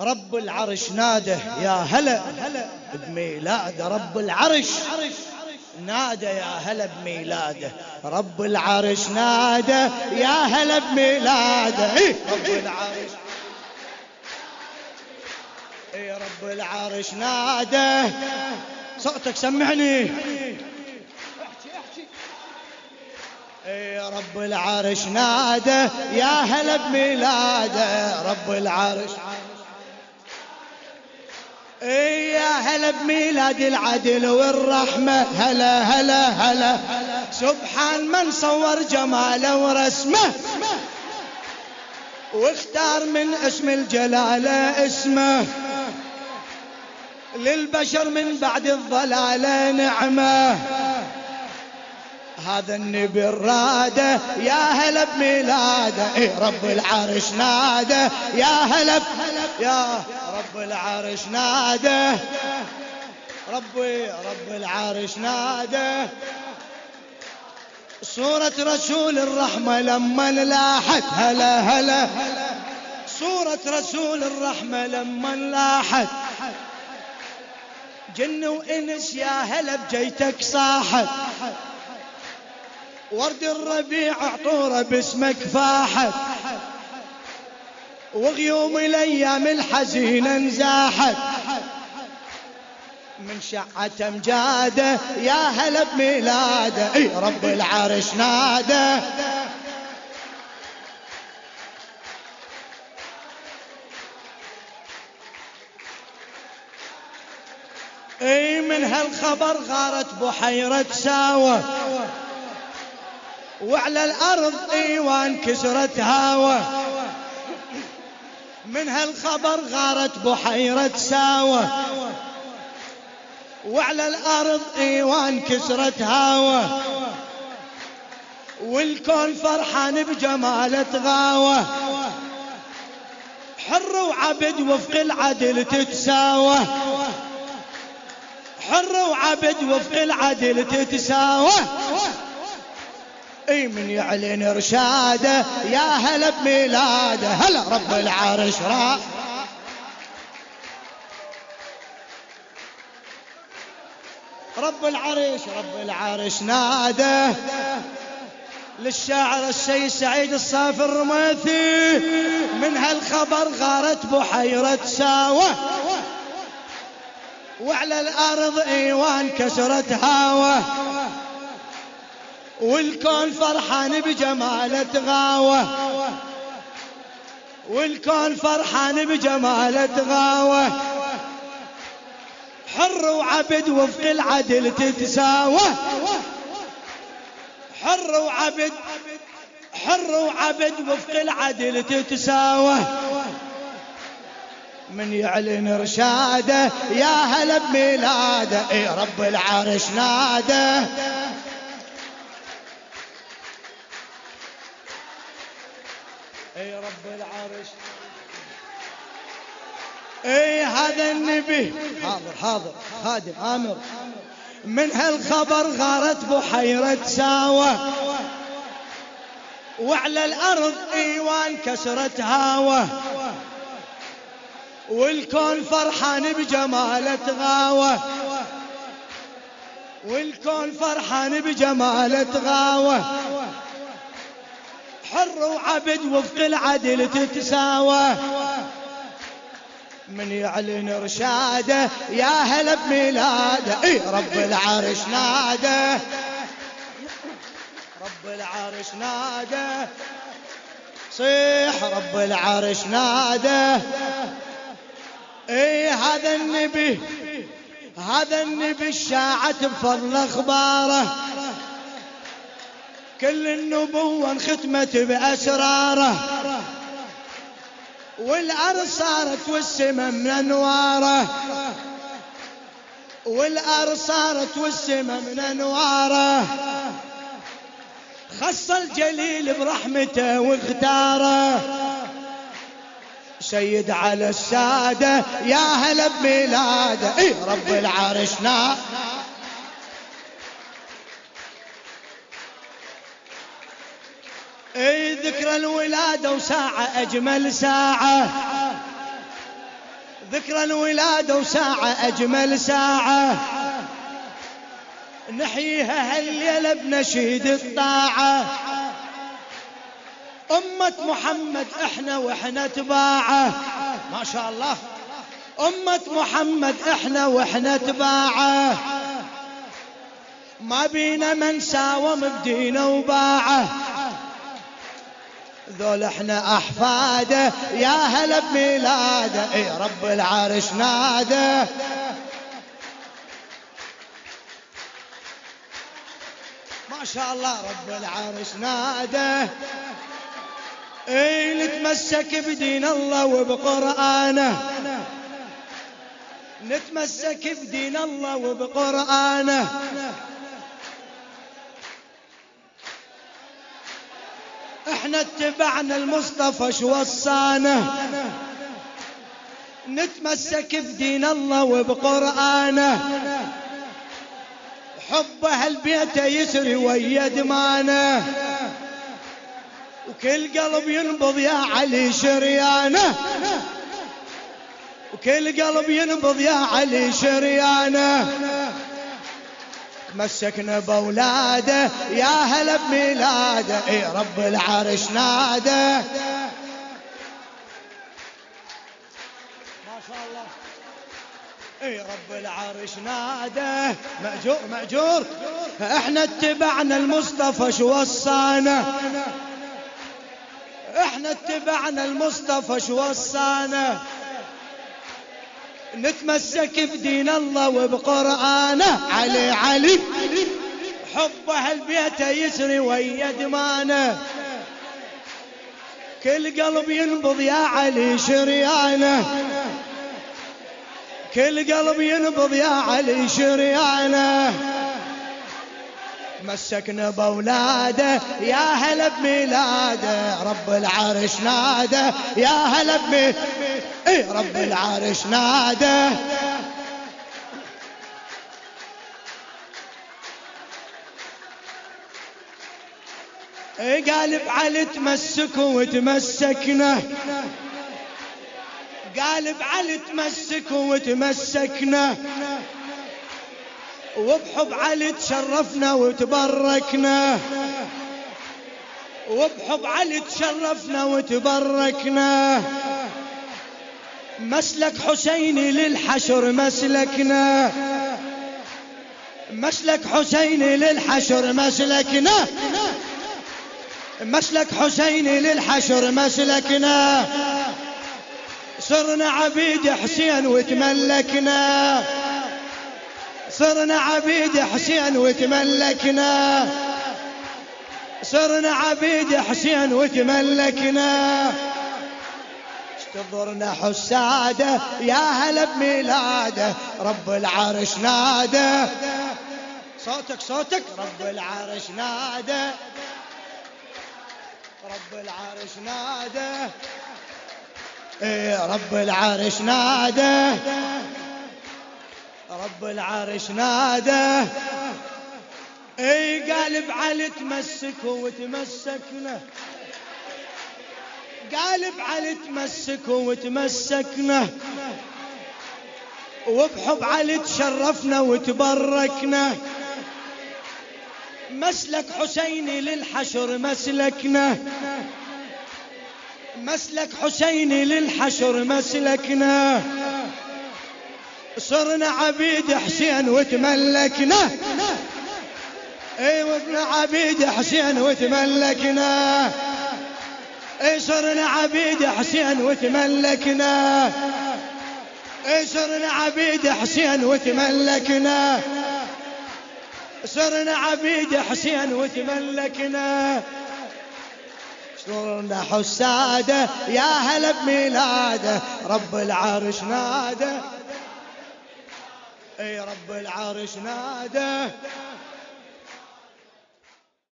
رب العرش ناده يا هلا بميلاد رب العرش نادى يا هلا بميلاده. رب العرش نادى يا هلا بميلاده. إيه رب العرش. اي رب العرش نادى صوتك سمعني. اي رب العرش نادى يا هلا بميلاده. رب العرش اي يا هلا بميلاد العدل والرحمة. هلا هلا هلا. سبحان من صور جماله ورسمه. واختار من اسم الجلالة اسمه. للبشر من بعد الضلالة نعمة. هذا النبي الرادة يا هلا بميلاده إيه رب العرش نادى. يا هلا يا رب العرش نادى. ربي رب العرش نادى. صورة رسول الرحمة لما لاحت هلا هلا. صورة رسول الرحمة لما لاحت. جن وإنس يا هلا بجيتك صاحت. ورد الربيع عطوره باسمك فاحت وغيوم الأيام الحزينة انزاحت. من شعة امجاده يا هلا بميلاده إي رب العرش ناده. إي من هالخبر غارت بحيرة ساوة وعلى الأرض إيوان كسرت هاوة. من هالخبر غارت بحيرة ساوة. وعلى الأرض إيوان كسرت هاوة. والكون فرحان بجماله غاوة حر وعبد وفق العدل تتساوى. حر وعبد وفق العدل تتساوى. من يعلن إرشاده يا هلا بميلاده. هلا رب العرش راح رب العرش رب العرش ناده. للشاعر السيد سعيد الصافي الرماثي من هالخبر غارت بحيرة ساوة. وعلى الأرض إيوان كسرت هاوة. والكون فرحان بجمالة غاوة والكون فرحان بجمالة غاوة حر وعبد وفق العدل تتساوى. حر وعبد حر وعبد وفق العدل تتساوى. من يعلن ارشاده يا هلا بميلاده اي رب العرش ناده. اي رب العرش. اي هذا النبي. حاضر حاضر. خادم آمر. من هالخبر غارت بحيرة ساوة. وعلى الأرض إيوان كسرت هاوة. والكون فرحان بجمالة غاوة. والكون فرحان بجمالة غاوة. حر وعبد وفق العدل تتساوى. من يعلن ارشاده يا هلا بميلاده. إي رب العرش ناده. رب العرش ناده. صيح رب العرش ناده. إي هذا النبي هذا النبي الشاعت بفضل أخباره. كل النبوة انختمت بأسراره. والأرض صارت والسما من أنواره. والأرض صارت والسما من أنواره. خص الجليل برحمته واختاره. سيد على السادة يا هلا بميلاده. اي رب العرش نار اي ذكرى الولادة وساعة أجمل ساعة. ذكرى الولادة وساعة أجمل ساعة. نحييها هالليلة بنشيد الطاعة. أمة محمد إحنا وإحنا تباعة. ما شاء الله. أمة محمد إحنا وإحنا تباعة. ما بينا من ساوم بدينه وباعه. ذول إحنا احفاده يا هلا بميلاده. إي رب العرش ناده. ما شاء الله رب العرش ناده. إي نتمسك بدين الله وبقرآنه. نتمسك بدين الله وبقرآنه. إحنا اتبعنا المصطفى شو وصانا؟ نتمسك بدين الله وبقرآنه. حب أهل بيته يسري ويا دمانه. وكل قلب ينبض يا علي شريانه. وكل قلب ينبض يا علي شريانه. مسكنا بولاده يا هلا بميلاده. إي رب العرش ناده. ما شاء الله. إي رب العرش ناده. مأجور مأجور. إحنا اتبعنا المصطفى شو وصانا؟ إحنا اتبعنا المصطفى شو وصانا؟ نتمسك بدين الله وبقرآنه. علي علي. حب أهل بيته يسري ويا دمانه كل قلب ينبض يا علي شريانه. كل قلب ينبض يا علي شريانه. مسكنا بولاده يا هلا بميلاده؟ رب العرش ناده. يا هلا بميلاده رب العرش ناده. اي قال بعلي تمسكوا وتمسكنا قال بعلي تمسكوا وتمسكنا وبحب علي تشرفنا وتبركنا. وبحب علي تشرفنا وتبركنا. مسلك حسيني للحشر مسلكنا. مسلك حسيني للحشر مسلكنا. مسلك حسيني للحشر مسلكنا. صرنا عبيد حسين وتملكنا. صرنا عبيد حسين وتملكنا. صرنا عبيد حسين وتملكنا. تضرنا حسادة يا هلا بميلاده رب العرش ناده. صوتك صوتك. رب العرش ناده. رب العرش ناده. إيه رب العرش ناده. رب العرش ناده. إي قال بعلي تمسكوا وتمسكنا. قال بعلي تمسكوا وتمسكنا. وبحب علي تشرفنا وتبركنا. مسلك حسيني للحشر مسلكنا. مسلك حسيني للحشر مسلكنا. صرنا عبيد حسين وتملكنا. اي وابن عبيد حسين وتملكنا. اي صرنا عبيد حسين وتملكنا. اي صرنا عبيد حسين وتملكنا. صرنا عبيد حسين وتملكنا. صرنا حسادة يا هلا بميلاده رب العرش ناده. اي رب العرش ناده.